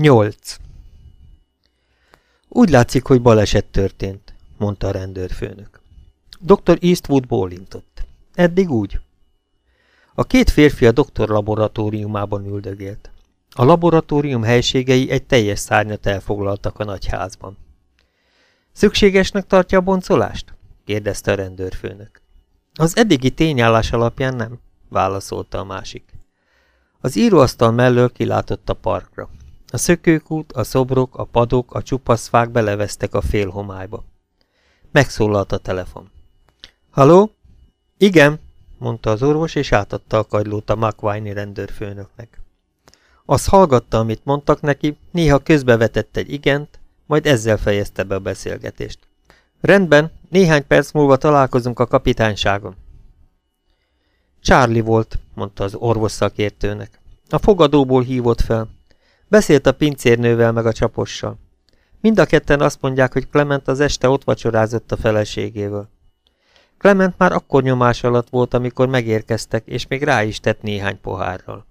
8. Úgy látszik, hogy baleset történt, mondta a rendőrfőnök. Dr. Eastwood bólintott. Eddig úgy. A két férfi a doktor laboratóriumában üldögélt. A laboratórium helységei egy teljes szárnyat elfoglaltak a nagyházban. Szükségesnek tartja a boncolást? kérdezte a rendőrfőnök. Az eddigi tényállás alapján nem, válaszolta a másik. Az íróasztal mellől kilátott a parkra. A szökőkút, a szobrok, a padok, a csupaszfák belevesztek a félhomályba. Megszólalt a telefon. Haló? Igen, mondta az orvos, és átadta a kagylót a McWine rendőrfőnöknek. Az hallgatta, amit mondtak neki, néha közbevetett egy igent, majd ezzel fejezte be a beszélgetést. Rendben, néhány perc múlva találkozunk a kapitányságon. Charlie volt, mondta az orvos szakértőnek. A fogadóból hívott fel. Beszélt a pincérnővel meg a csapossal. Mind a ketten azt mondják, hogy Clement az este ott vacsorázott a feleségével. Clement már akkor nyomás alatt volt, amikor megérkeztek, és még rá is tett néhány pohárral.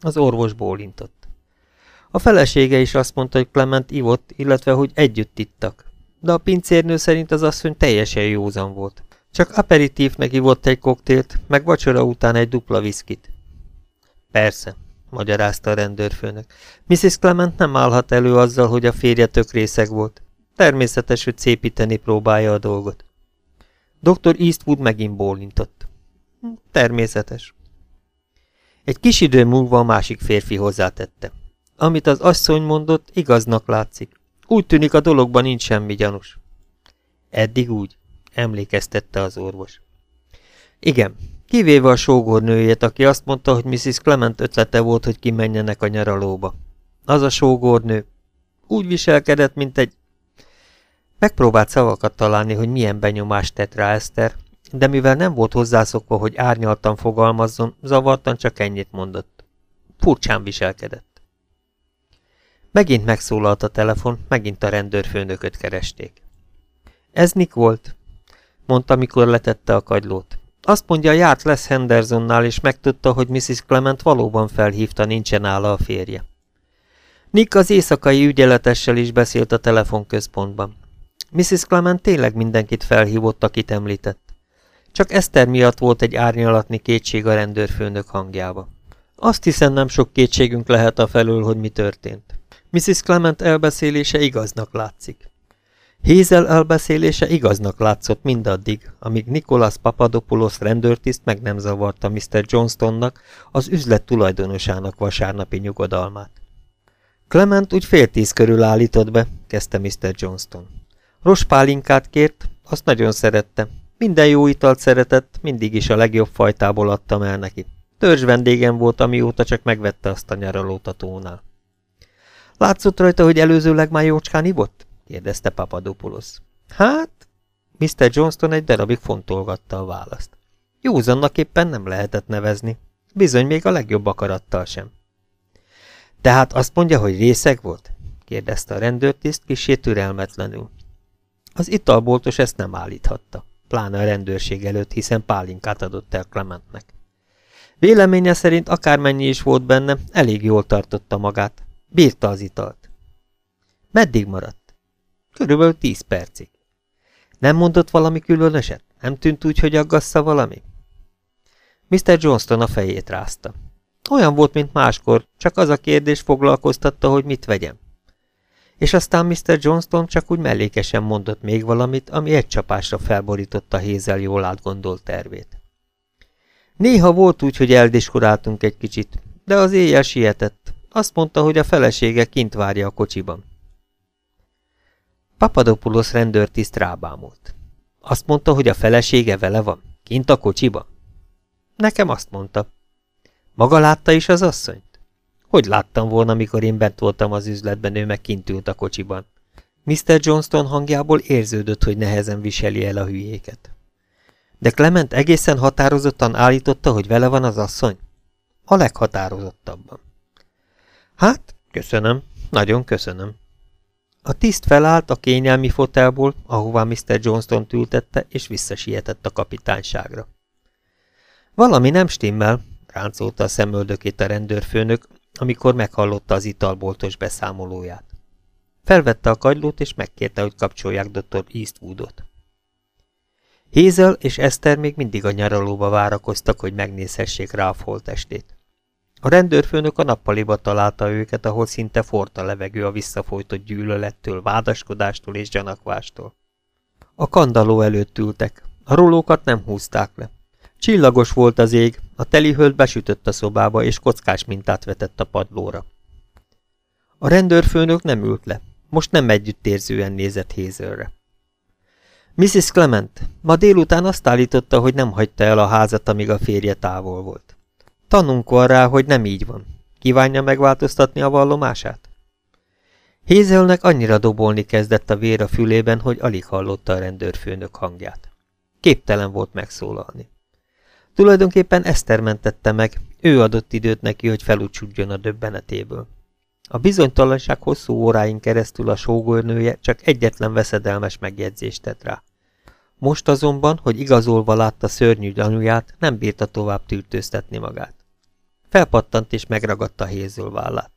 Az orvos bólintott. A felesége is azt mondta, hogy Clement ivott, illetve hogy együtt ittak. De a pincérnő szerint az asszony teljesen józan volt. Csak aperitívnek ivott egy koktélt, meg vacsora után egy dupla viszkit. Persze, magyarázta a rendőrfőnök. Mrs. Clement nem állhat elő azzal, hogy a férje tök részeg volt. Természetes, hogy szépíteni próbálja a dolgot. Dr. Eastwood megint bólintott. Természetes. Egy kis idő múlva a másik férfi hozzátette. Amit az asszony mondott, igaznak látszik. Úgy tűnik a dologban nincs semmi gyanús. Eddig úgy, emlékeztette az orvos. Igen, kivéve a sógornőjét, aki azt mondta, hogy Mrs. Clement ötlete volt, hogy kimenjenek a nyaralóba. Az a sógornő úgy viselkedett, mint egy... Megpróbált szavakat találni, hogy milyen benyomást tett rá Eszter, de mivel nem volt hozzászokva, hogy árnyaltan fogalmazzon, zavartan csak ennyit mondott. Furcsán viselkedett. Megint megszólalt a telefon, megint a rendőrfőnököt keresték. Ez Nick volt, mondta, mikor letette a kagylót. Azt mondja, járt lesz Hendersonnál, és megtudta, hogy Mrs. Clement valóban felhívta, nincsen nála a férje. Nick az éjszakai ügyeletessel is beszélt a telefonközpontban. Mrs. Clement tényleg mindenkit felhívott, akit említett. Csak Eszter miatt volt egy árnyalatni kétség a rendőrfőnök hangjába. Azt hiszem nem sok kétségünk lehet a felől, hogy mi történt. Mrs. Clement elbeszélése igaznak látszik. Hézel elbeszélése igaznak látszott mindaddig, amíg Nikolas Papadopoulos rendőrtiszt meg nem zavarta Mr. Johnstonnak, az üzlet tulajdonosának vasárnapi nyugodalmát. Clement úgy fél tíz körül állított be, kezdte Mr. Johnston. Rospálinkát kért, azt nagyon szerette, minden jó italt szeretett, mindig is a legjobb fajtából adtam el neki. Törzs vendégem volt, amióta csak megvette azt a nyaralót a tónál. Látszott rajta, hogy előzőleg már jócskán ivott? Kérdezte Papadopoulos. Hát, Mr. Johnston egy darabig fontolgatta a választ. Józannak éppen nem lehetett nevezni. Bizony még a legjobb akarattal sem. Tehát azt mondja, hogy részeg volt? kérdezte a rendőrtiszt kisé türelmetlenül. Az italboltos ezt nem állíthatta pláne a rendőrség előtt, hiszen pálinkát adott el Clementnek. Véleménye szerint akármennyi is volt benne, elég jól tartotta magát. Bírta az italt. Meddig maradt? Körülbelül tíz percig. Nem mondott valami különöset? Nem tűnt úgy, hogy aggassza valami? Mr. Johnston a fejét rázta. Olyan volt, mint máskor, csak az a kérdés foglalkoztatta, hogy mit vegyem és aztán Mr. Johnston csak úgy mellékesen mondott még valamit, ami egy csapásra felborította Hézel jól átgondolt tervét. Néha volt úgy, hogy eldiskuráltunk egy kicsit, de az éjjel sietett. Azt mondta, hogy a felesége kint várja a kocsiban. Papadopoulos rendőrtiszt rábámult. Azt mondta, hogy a felesége vele van, kint a kocsiban. Nekem azt mondta. Maga látta is az asszonyt? Hogy láttam volna, mikor én bent voltam az üzletben, ő meg kint ült a kocsiban. Mr. Johnston hangjából érződött, hogy nehezen viseli el a hülyéket. De Clement egészen határozottan állította, hogy vele van az asszony? A leghatározottabban. Hát, köszönöm, nagyon köszönöm. A tiszt felállt a kényelmi fotelból, ahová Mr. Johnston ültette, és visszasietett a kapitányságra. Valami nem stimmel, ráncolta a szemöldökét a rendőrfőnök, amikor meghallotta az italboltos beszámolóját. Felvette a kagylót, és megkérte, hogy kapcsolják dr. Eastwoodot. Hézel és Eszter még mindig a nyaralóba várakoztak, hogy megnézhessék rá a foltestét. A rendőrfőnök a nappaliba találta őket, ahol szinte forta levegő a visszafolytott gyűlölettől, vádaskodástól és gyanakvástól. A kandaló előtt ültek, a rolókat nem húzták le. Csillagos volt az ég, a teli hölgy besütött a szobába, és kockás mintát vetett a padlóra. A rendőrfőnök nem ült le, most nem együttérzően nézett Hézőre. Mrs. Clement ma délután azt állította, hogy nem hagyta el a házat, amíg a férje távol volt. Tanunk van rá, hogy nem így van. Kívánja megváltoztatni a vallomását? Hézelnek annyira dobolni kezdett a vér a fülében, hogy alig hallotta a rendőrfőnök hangját. Képtelen volt megszólalni. Tulajdonképpen Eszter mentette meg, ő adott időt neki, hogy felucsudjon a döbbenetéből. A bizonytalanság hosszú óráin keresztül a sógornője csak egyetlen veszedelmes megjegyzést tett rá. Most azonban, hogy igazolva látta szörnyű gyanúját, nem bírta tovább tűrtőztetni magát. Felpattant és megragadta Hézől vállát.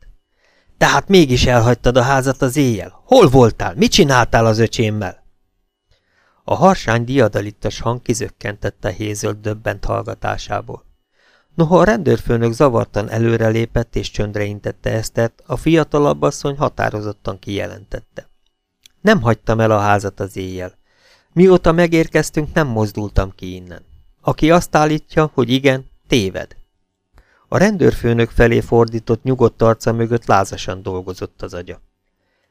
Tehát mégis elhagytad a házat az éjjel? Hol voltál? Mit csináltál az öcsémmel? A harsány diadalittas hang kizökkentette Hézöl döbbent hallgatásából. Noha a rendőrfőnök zavartan előrelépett és csöndre intette Esztert, a fiatalabb asszony határozottan kijelentette. Nem hagytam el a házat az éjjel. Mióta megérkeztünk, nem mozdultam ki innen. Aki azt állítja, hogy igen, téved. A rendőrfőnök felé fordított nyugodt arca mögött lázasan dolgozott az agya.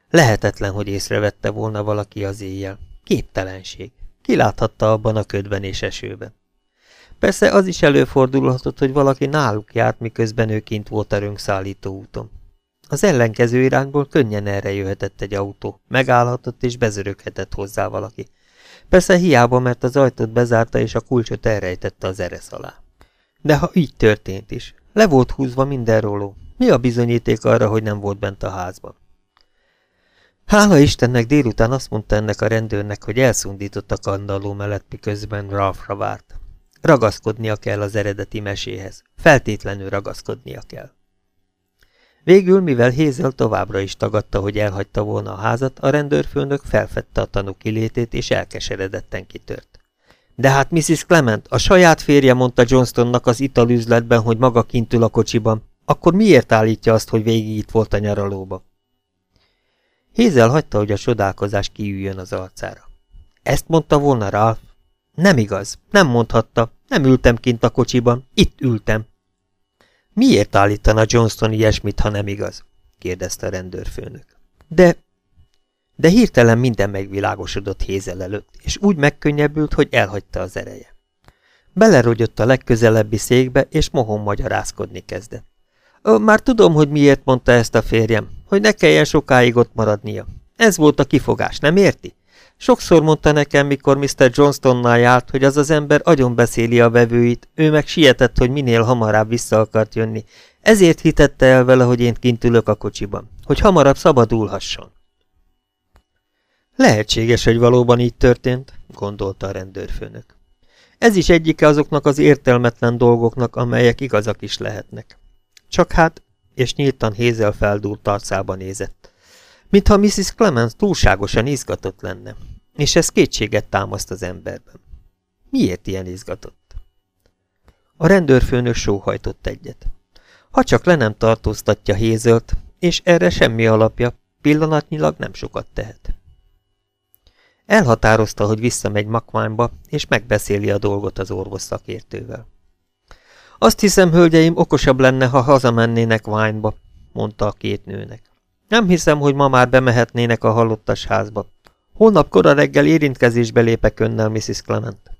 Lehetetlen, hogy észrevette volna valaki az éjjel. Képtelenség. Kiláthatta abban a ködben és esőben. Persze az is előfordulhatott, hogy valaki náluk járt, miközben ő kint volt a rönkszállító úton. Az ellenkező irányból könnyen erre jöhetett egy autó, megállhatott és bezöröghetett hozzá valaki. Persze hiába, mert az ajtót bezárta és a kulcsot elrejtette az eresz alá. De ha így történt is, le volt húzva mindenróló, mi a bizonyíték arra, hogy nem volt bent a házban? Hála Istennek délután azt mondta ennek a rendőrnek, hogy elszundított a kandalló mellett, miközben Ralphra várt. Ragaszkodnia kell az eredeti meséhez. Feltétlenül ragaszkodnia kell. Végül, mivel Hézel továbbra is tagadta, hogy elhagyta volna a házat, a rendőrfőnök felfedte a tanú kilétét, és elkeseredetten kitört. De hát Mrs. Clement, a saját férje mondta Johnstonnak az italüzletben, hogy maga kint a kocsiban. Akkor miért állítja azt, hogy végig itt volt a nyaralóba? Hézel hagyta, hogy a sodálkozás kiüljön az arcára. Ezt mondta volna Ralph? Nem igaz, nem mondhatta, nem ültem kint a kocsiban, itt ültem. Miért állítana Johnston ilyesmit, ha nem igaz? kérdezte a rendőrfőnök. De... De hirtelen minden megvilágosodott Hézel előtt, és úgy megkönnyebbült, hogy elhagyta az ereje. Belerogyott a legközelebbi székbe, és mohon magyarázkodni kezdett. Már tudom, hogy miért mondta ezt a férjem, hogy ne kelljen sokáig ott maradnia. Ez volt a kifogás, nem érti? Sokszor mondta nekem, mikor Mr. Johnstonnál járt, hogy az az ember agyon beszéli a vevőit, ő meg sietett, hogy minél hamarabb vissza akart jönni. Ezért hitette el vele, hogy én kint ülök a kocsiban, hogy hamarabb szabadulhasson. Lehetséges, hogy valóban így történt, gondolta a rendőrfőnök. Ez is egyike azoknak az értelmetlen dolgoknak, amelyek igazak is lehetnek. Csak hát, és nyíltan Hézel feldúlt arcába nézett mintha Mrs. Clemens túlságosan izgatott lenne, és ez kétséget támaszt az emberben. Miért ilyen izgatott? A rendőrfőnök sóhajtott egyet. Ha csak le nem tartóztatja Hézölt, és erre semmi alapja, pillanatnyilag nem sokat tehet. Elhatározta, hogy visszamegy Makványba, és megbeszéli a dolgot az orvos szakértővel. Azt hiszem, hölgyeim, okosabb lenne, ha hazamennének Ványba, mondta a két nőnek. Nem hiszem, hogy ma már bemehetnének a halottas házba. Holnap kora reggel érintkezésbe lépek önnel, Mrs. Clement.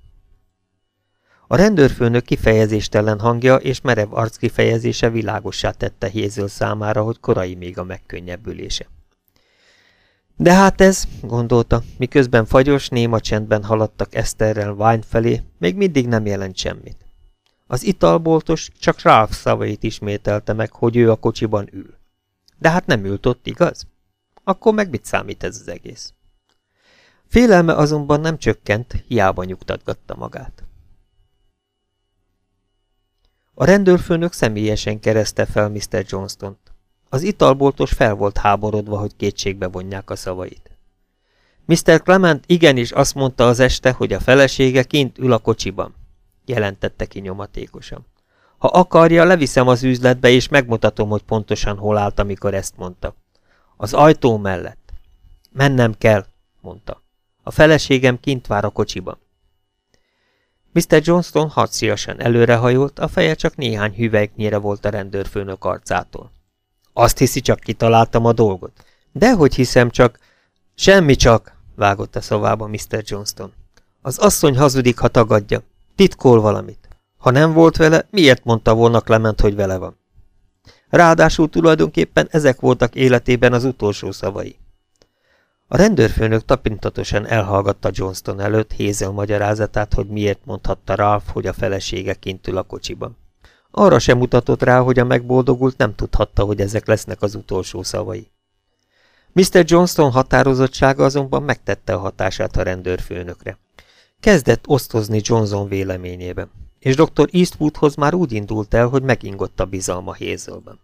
A rendőrfőnök kifejezéstelen hangja és merev arc kifejezése világossá tette Hézől számára, hogy korai még a megkönnyebbülése. De hát ez, gondolta, miközben fagyos, néma csendben haladtak Eszterrel Wine felé, még mindig nem jelent semmit. Az italboltos csak Ralph szavait ismételte meg, hogy ő a kocsiban ül. De hát nem ült ott, igaz? Akkor meg mit számít ez az egész? Félelme azonban nem csökkent, hiába nyugtatgatta magát. A rendőrfőnök személyesen kereszte fel Mr. Johnston-t. Az italboltos fel volt háborodva, hogy kétségbe vonják a szavait. Mr. Clement igenis azt mondta az este, hogy a felesége kint ül a kocsiban, jelentette ki nyomatékosan. Ha akarja, leviszem az üzletbe, és megmutatom, hogy pontosan hol állt, amikor ezt mondta. Az ajtó mellett. Mennem kell, mondta. A feleségem kint vár a kocsiban. Mr. Johnston harciasan előrehajolt, a feje csak néhány hüvelyknyire volt a rendőrfőnök arcától. Azt hiszi, csak kitaláltam a dolgot. Dehogy hiszem csak... Semmi csak, vágott a szavába Mr. Johnston. Az asszony hazudik, ha tagadja. Titkol valamit. Ha nem volt vele, miért mondta volna Clement, hogy vele van? Ráadásul tulajdonképpen ezek voltak életében az utolsó szavai. A rendőrfőnök tapintatosan elhallgatta Johnston előtt Hézel magyarázatát, hogy miért mondhatta Ralph, hogy a felesége kint ül a kocsiban. Arra sem mutatott rá, hogy a megboldogult nem tudhatta, hogy ezek lesznek az utolsó szavai. Mr. Johnston határozottsága azonban megtette a hatását a rendőrfőnökre. Kezdett osztozni Johnson véleményében, és dr. Eastwoodhoz már úgy indult el, hogy megingott a bizalma Hézelben.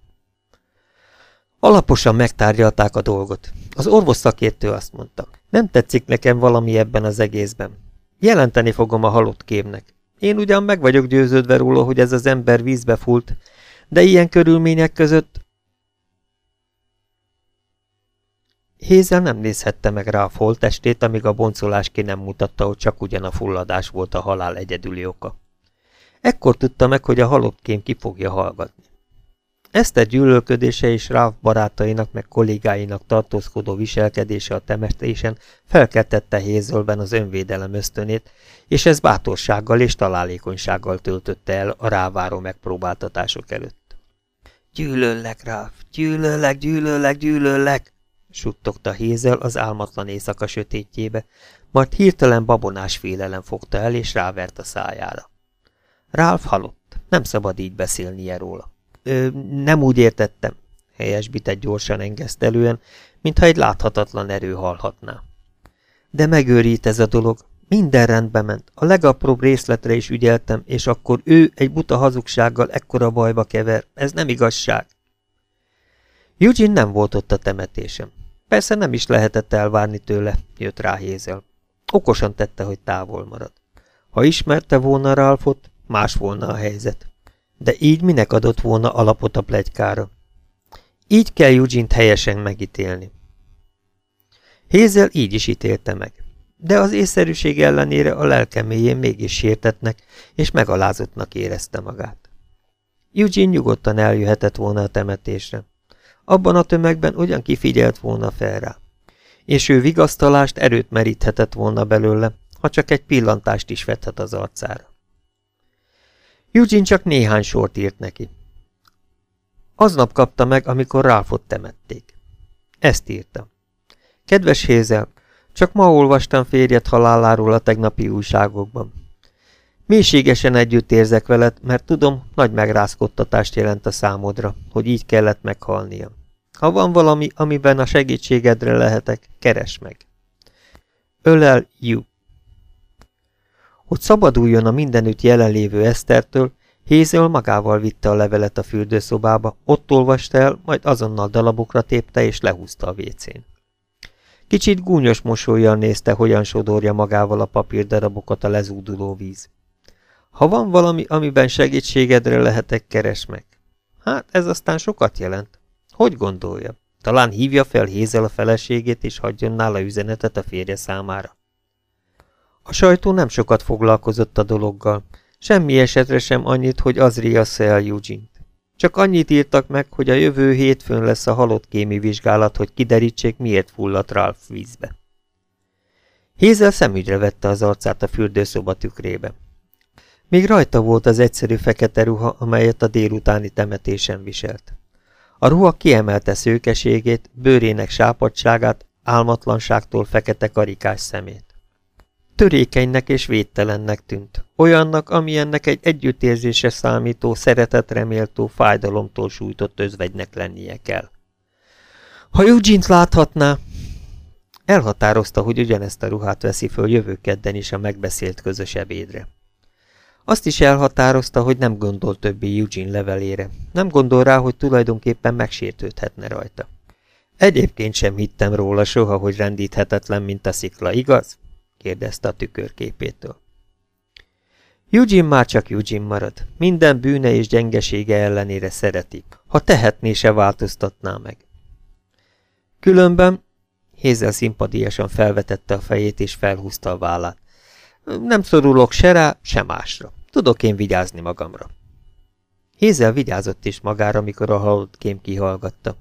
Alaposan megtárgyalták a dolgot. Az orvos szakértő azt mondta, nem tetszik nekem valami ebben az egészben. Jelenteni fogom a halott kémnek. Én ugyan meg vagyok győződve róla, hogy ez az ember vízbe fúlt, de ilyen körülmények között... Hézel nem nézhette meg rá a foltestét, amíg a boncolás ki nem mutatta, hogy csak ugyan a fulladás volt a halál egyedüli oka. Ekkor tudta meg, hogy a halott kém ki fogja hallgatni. Eszter gyűlölködése és Ralph barátainak meg kollégáinak tartózkodó viselkedése a temetésen felkeltette Hézölben az önvédelem ösztönét, és ez bátorsággal és találékonysággal töltötte el a ráváró megpróbáltatások előtt. Gyűlöllek, Ralph, gyűlöllek, gyűlöllek, gyűlöllek, suttogta Hézel az álmatlan éjszaka sötétjébe, majd hirtelen babonás félelem fogta el, és rávert a szájára. Ralph halott, nem szabad így beszélnie róla. Ö, nem úgy értettem, helyesbített gyorsan engesztelően, mintha egy láthatatlan erő hallhatná. De megőrít ez a dolog. Minden rendbe ment. A legapróbb részletre is ügyeltem, és akkor ő egy buta hazugsággal ekkora bajba kever. Ez nem igazság. Eugene nem volt ott a temetésem. Persze nem is lehetett elvárni tőle, jött rá Hézel. Okosan tette, hogy távol marad. Ha ismerte volna Ralphot, más volna a helyzet. De így minek adott volna alapot a plegykára? Így kell Eugene-t helyesen megítélni. Hézel így is ítélte meg. De az észszerűség ellenére a lelkeméjén mégis sértetnek, és megalázottnak érezte magát. Eugene nyugodtan eljöhetett volna a temetésre. Abban a tömegben ugyan kifigyelt volna fel rá. És ő vigasztalást, erőt meríthetett volna belőle, ha csak egy pillantást is vethet az arcára. Eugene csak néhány sort írt neki. Aznap kapta meg, amikor Ralphot temették. Ezt írta. Kedves Hézel, csak ma olvastam férjed haláláról a tegnapi újságokban. Mélységesen együtt érzek veled, mert tudom, nagy megrázkodtatást jelent a számodra, hogy így kellett meghalnia. Ha van valami, amiben a segítségedre lehetek, keres meg. Ölel You hogy szabaduljon a mindenütt jelenlévő Esztertől, Hézel magával vitte a levelet a fürdőszobába, ott olvasta el, majd azonnal dalabokra tépte és lehúzta a vécén. Kicsit gúnyos mosolyjal nézte, hogyan sodorja magával a papírdarabokat a lezúduló víz. Ha van valami, amiben segítségedre lehetek, keres meg. Hát ez aztán sokat jelent. Hogy gondolja? Talán hívja fel Hézel a feleségét, és hagyjon nála üzenetet a férje számára. A sajtó nem sokat foglalkozott a dologgal, semmi esetre sem annyit, hogy az riassza el eugene -t. Csak annyit írtak meg, hogy a jövő hétfőn lesz a halott kémi vizsgálat, hogy kiderítsék, miért fulladt Ralph vízbe. Hézel szemügyre vette az arcát a fürdőszoba tükrébe. Még rajta volt az egyszerű fekete ruha, amelyet a délutáni temetésen viselt. A ruha kiemelte szőkeségét, bőrének sápadságát, álmatlanságtól fekete karikás szemét. Törékenynek és védtelennek tűnt, olyannak, amilyennek egy együttérzése számító, szeretetreméltó, fájdalomtól sújtott özvegynek lennie kell. Ha Eugene-t láthatná, elhatározta, hogy ugyanezt a ruhát veszi föl jövő kedden is a megbeszélt közös ebédre. Azt is elhatározta, hogy nem gondol többi Eugene levelére. Nem gondol rá, hogy tulajdonképpen megsértődhetne rajta. Egyébként sem hittem róla soha, hogy rendíthetetlen, mint a szikla, igaz? Kérdezte a tükörképétől. Eugene már csak Eugene marad. Minden bűne és gyengesége ellenére szereti. Ha tehetné, se változtatná meg. Különben Hézel szimpadiasan felvetette a fejét és felhúzta a vállát. Nem szorulok se rá, se másra. Tudok én vigyázni magamra. Hézel vigyázott is magára, mikor a halott kém kihallgatta.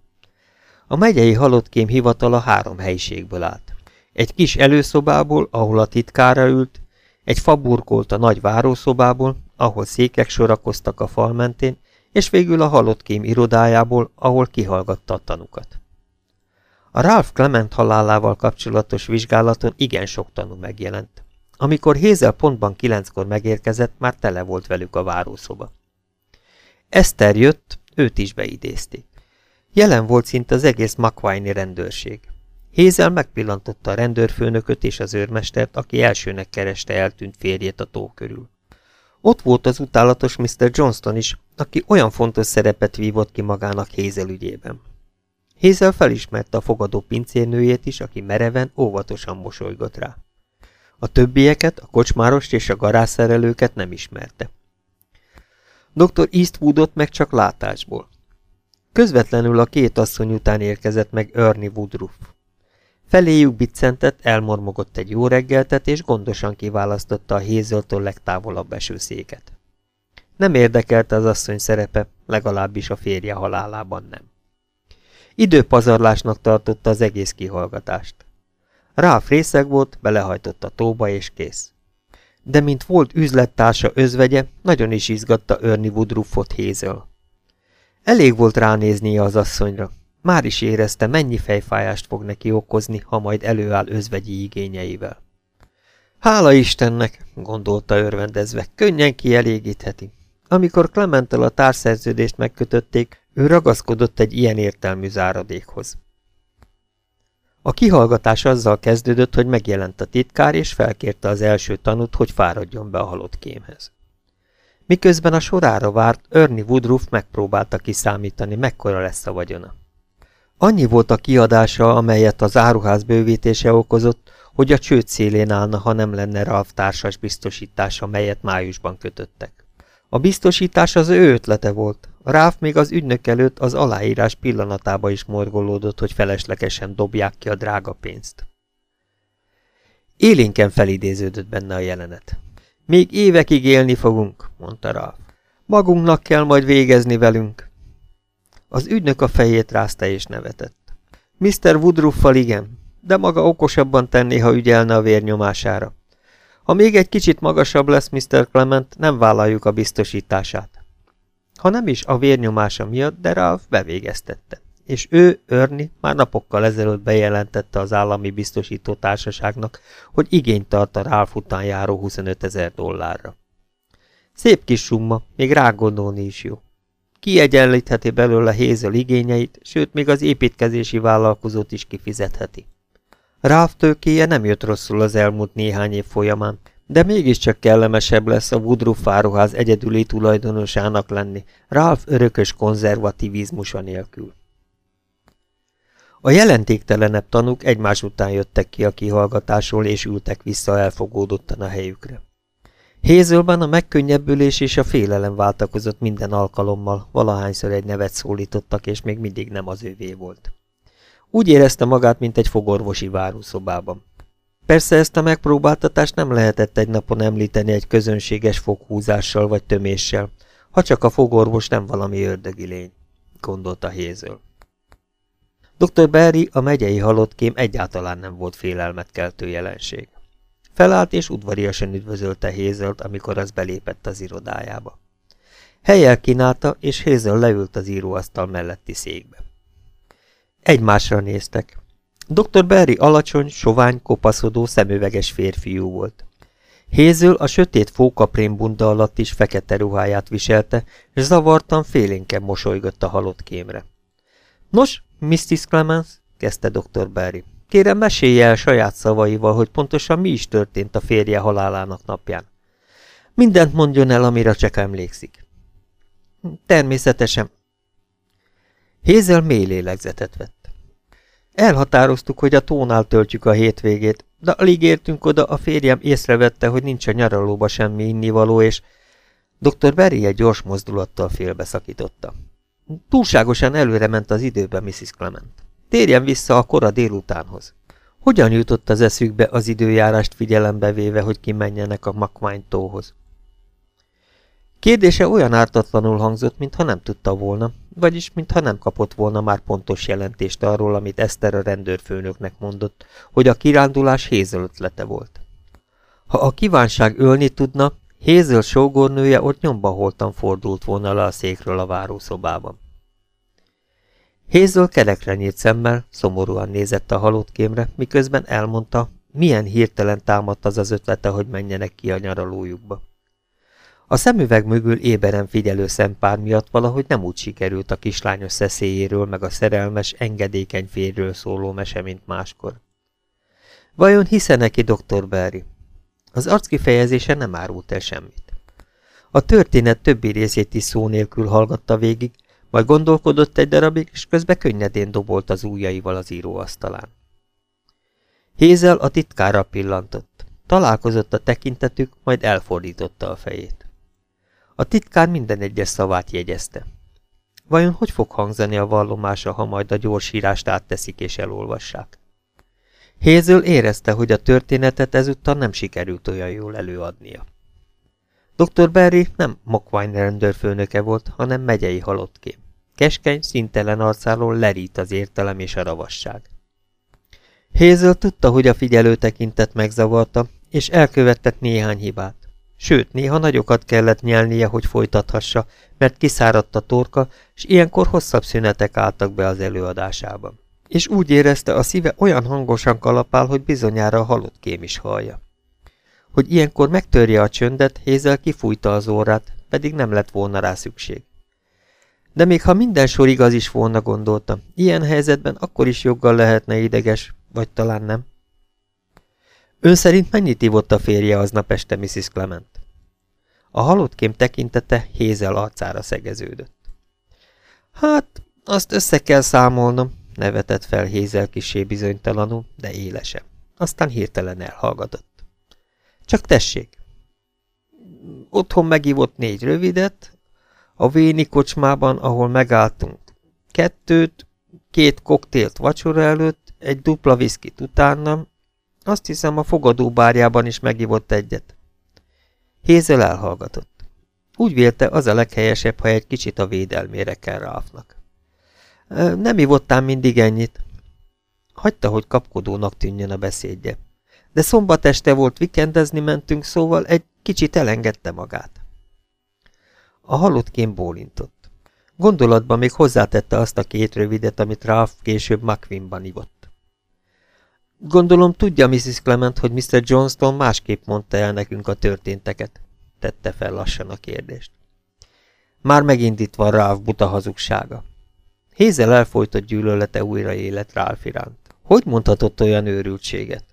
A megyei halottkém hivatala három helyiségből állt. Egy kis előszobából, ahol a titkára ült, egy faburkolt a nagy várószobából, ahol székek sorakoztak a fal mentén, és végül a halottkém irodájából, ahol kihallgatta a tanukat. A Ralph Clement halálával kapcsolatos vizsgálaton igen sok tanú megjelent. Amikor Hézel pontban kilenckor megérkezett, már tele volt velük a várószoba. Eszter jött, őt is beidézték. Jelen volt szinte az egész makvájni rendőrség. Hézel megpillantotta a rendőrfőnököt és az őrmestert, aki elsőnek kereste eltűnt férjét a tó körül. Ott volt az utálatos Mr. Johnston is, aki olyan fontos szerepet vívott ki magának Hézel ügyében. Hézel felismerte a fogadó pincérnőjét is, aki mereven, óvatosan mosolygott rá. A többieket, a kocsmárost és a garázszerelőket nem ismerte. Dr. Eastwoodot meg csak látásból. Közvetlenül a két asszony után érkezett meg Ernie Woodruff. Feléjük biccentett, elmormogott egy jó reggeltet, és gondosan kiválasztotta a hézöltől legtávolabb eső széket. Nem érdekelte az asszony szerepe, legalábbis a férje halálában nem. Időpazarlásnak tartotta az egész kihallgatást. Rá részeg volt, belehajtott a tóba, és kész. De mint volt üzlettársa özvegye, nagyon is izgatta Örni Woodruffot Hézöl. Elég volt ránéznie az asszonyra. Már is érezte, mennyi fejfájást fog neki okozni, ha majd előáll özvegyi igényeivel. Hála Istennek, gondolta örvendezve, könnyen kielégítheti. Amikor Clementel a társzerződést megkötötték, ő ragaszkodott egy ilyen értelmű záradékhoz. A kihallgatás azzal kezdődött, hogy megjelent a titkár, és felkérte az első tanút, hogy fáradjon be a halott kémhez. Miközben a sorára várt, Ernie Woodruff megpróbálta kiszámítani, mekkora lesz a vagyona. Annyi volt a kiadása, amelyet az áruház bővítése okozott, hogy a csőd szélén állna, ha nem lenne Ralph társas biztosítása, melyet májusban kötöttek. A biztosítás az ő ötlete volt. Ralph még az ügynök előtt az aláírás pillanatába is morgolódott, hogy feleslegesen dobják ki a drága pénzt. Élénken felidéződött benne a jelenet. Még évekig élni fogunk, mondta Ralph. Magunknak kell majd végezni velünk. Az ügynök a fejét rázta és nevetett. Mr. Woodruffal igen, de maga okosabban tenné, ha ügyelne a vérnyomására. Ha még egy kicsit magasabb lesz Mr. Clement, nem vállaljuk a biztosítását. Ha nem is a vérnyomása miatt, de Ralph bevégeztette. És ő, Örni, már napokkal ezelőtt bejelentette az állami biztosító társaságnak, hogy igényt tart a Ralph után járó 25 ezer dollárra. Szép kis summa, még rágondolni is jó. Kiegyenlítheti belőle Hézel igényeit, sőt, még az építkezési vállalkozót is kifizetheti. Ralph tőkéje nem jött rosszul az elmúlt néhány év folyamán, de mégiscsak kellemesebb lesz a Woodruff áruház egyedüli tulajdonosának lenni, Ralph örökös konzervativizmusa nélkül. A jelentéktelenebb tanúk egymás után jöttek ki a kihallgatásról, és ültek vissza elfogódottan a helyükre. Hézölben a megkönnyebbülés és a félelem váltakozott minden alkalommal, valahányszor egy nevet szólítottak, és még mindig nem az ővé volt. Úgy érezte magát, mint egy fogorvosi várószobában. Persze ezt a megpróbáltatást nem lehetett egy napon említeni egy közönséges foghúzással vagy töméssel, ha csak a fogorvos nem valami ördögi lény, gondolta Hézől. Dr. Berry, a megyei halottkém egyáltalán nem volt félelmet keltő jelenség. Felállt és udvariasan üdvözölte Hézelt, amikor az belépett az irodájába. Helyel kínálta, és Hézel leült az íróasztal melletti székbe. Egymásra néztek. Dr. Berry alacsony, sovány, kopaszodó, szemüveges férfiú volt. Hézől a sötét fókaprém bunda alatt is fekete ruháját viselte, és zavartan félénken mosolygott a halott kémre. Nos, Mrs. Clemens, kezdte dr. Berry. Kérem, mesélje el saját szavaival, hogy pontosan mi is történt a férje halálának napján. Mindent mondjon el, amire csak emlékszik. Természetesen. Hézel mély lélegzetet vett. Elhatároztuk, hogy a tónál töltjük a hétvégét, de alig értünk oda, a férjem észrevette, hogy nincs a nyaralóba semmi innivaló, és dr. Berry egy gyors mozdulattal félbeszakította. Túlságosan előre ment az időbe, Mrs. Clement. Térjen vissza a kora délutánhoz. Hogyan jutott az eszükbe az időjárást figyelembe véve, hogy kimenjenek a McQuine tóhoz? Kérdése olyan ártatlanul hangzott, mintha nem tudta volna, vagyis mintha nem kapott volna már pontos jelentést arról, amit Eszter a rendőrfőnöknek mondott, hogy a kirándulás Hézel ötlete volt. Ha a kívánság ölni tudna, Hézel sógornője ott nyomba holtan fordult volna le a székről a várószobában. Hézel kerekre nyílt szemmel, szomorúan nézett a halott kémre, miközben elmondta, milyen hirtelen támadt az az ötlete, hogy menjenek ki a nyaralójukba. A szemüveg mögül éberen figyelő szempár miatt valahogy nem úgy sikerült a kislányos szeszélyéről meg a szerelmes, engedékeny férről szóló mese, mint máskor. Vajon hisze neki dr. Berry? Az arckifejezése nem árult el semmit. A történet többi részét is szó nélkül hallgatta végig, majd gondolkodott egy darabig, és közben könnyedén dobolt az ujjaival az íróasztalán. Hézel a titkára pillantott. Találkozott a tekintetük, majd elfordította a fejét. A titkár minden egyes szavát jegyezte. Vajon hogy fog hangzani a vallomása, ha majd a gyorsírást átteszik és elolvassák? Hézől érezte, hogy a történetet ezúttal nem sikerült olyan jól előadnia. Dr. Berry nem Mokvine rendőrfőnöke volt, hanem megyei halottkém. Keskeny, szintelen arcáról lerít az értelem és a ravasság. Hézől tudta, hogy a figyelő tekintet megzavarta, és elkövetett néhány hibát. Sőt, néha nagyokat kellett nyelnie, hogy folytathassa, mert kiszáradt a torka, és ilyenkor hosszabb szünetek álltak be az előadásában. És úgy érezte, a szíve olyan hangosan kalapál, hogy bizonyára a halott kém is hallja. Hogy ilyenkor megtörje a csöndet, Hézel kifújta az órát, pedig nem lett volna rá szükség. De még ha minden sor igaz is volna, gondolta, ilyen helyzetben akkor is joggal lehetne ideges, vagy talán nem. Ön szerint mennyit ívott a férje aznap este Mrs. Clement? A halottkém tekintete Hézel arcára szegeződött. Hát, azt össze kell számolnom, nevetett fel Hézel kisé bizonytalanul, de élesen. Aztán hirtelen elhallgatott. Csak tessék! Otthon megívott négy rövidet, a véni kocsmában, ahol megálltunk, kettőt, két koktélt vacsora előtt, egy dupla viszkit utána, azt hiszem a fogadóbárjában is megivott egyet. Hézel elhallgatott. Úgy vélte, az a leghelyesebb, ha egy kicsit a védelmére kell Ralphnak. Nem ivottám mindig ennyit. Hagyta, hogy kapkodónak tűnjön a beszédje. De szombat este volt, vikendezni mentünk, szóval egy kicsit elengedte magát. A halottkém bólintott. Gondolatban még hozzátette azt a két rövidet, amit Ralph később McQueenban ivott. Gondolom tudja Mrs. Clement, hogy Mr. Johnston másképp mondta el nekünk a történteket, tette fel lassan a kérdést. Már megint itt van Ralph buta hazugsága. Hézel elfolytott gyűlölete újra élet Ralph iránt. Hogy mondhatott olyan őrültséget?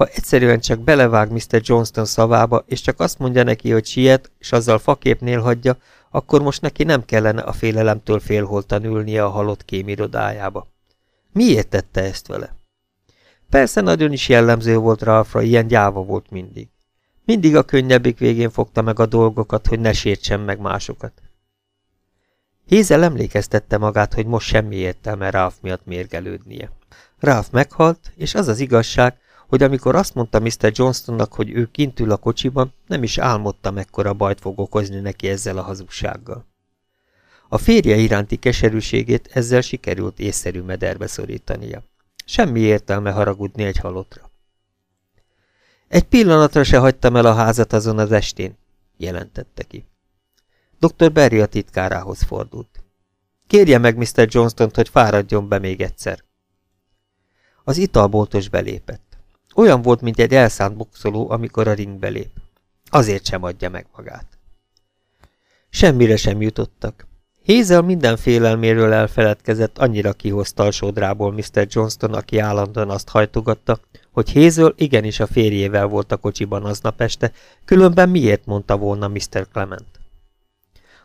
Ha egyszerűen csak belevág Mr. Johnston szavába, és csak azt mondja neki, hogy siet, és azzal faképnél hagyja, akkor most neki nem kellene a félelemtől félholtan ülnie a halott kém irodájába. Miért tette ezt vele? Persze nagyon is jellemző volt Ralphra, ilyen gyáva volt mindig. Mindig a könnyebbik végén fogta meg a dolgokat, hogy ne sértsen meg másokat. Hézel emlékeztette magát, hogy most semmi értelme Ralph miatt mérgelődnie. Ralph meghalt, és az az igazság, hogy amikor azt mondta Mr. Johnstonnak, hogy ő kint ül a kocsiban, nem is álmodta, mekkora bajt fog okozni neki ezzel a hazugsággal. A férje iránti keserűségét ezzel sikerült észszerű mederbe szorítania. Semmi értelme haragudni egy halottra. Egy pillanatra se hagytam el a házat azon az estén, jelentette ki. Dr. Berry a titkárához fordult. Kérje meg Mr. Johnston-t, hogy fáradjon be még egyszer. Az italboltos belépett. Olyan volt, mint egy elszánt boxoló, amikor a ringbe lép. Azért sem adja meg magát. Semmire sem jutottak. Hézel minden félelméről elfeledkezett, annyira kihozta a sodrából Mr. Johnston, aki állandóan azt hajtogatta, hogy Hézel igenis a férjével volt a kocsiban aznap este, különben miért mondta volna Mr. Clement.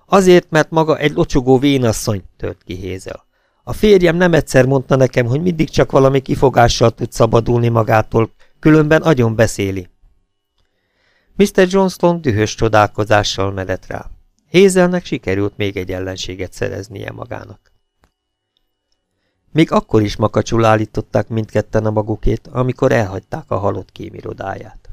Azért, mert maga egy locsogó vénasszony, tört ki Hézel. A férjem nem egyszer mondta nekem, hogy mindig csak valami kifogással tud szabadulni magától, különben agyon beszéli. Mr. Johnston dühös csodálkozással medet rá. Hézelnek sikerült még egy ellenséget szereznie magának. Még akkor is makacsul állították mindketten a magukét, amikor elhagyták a halott kémirodáját.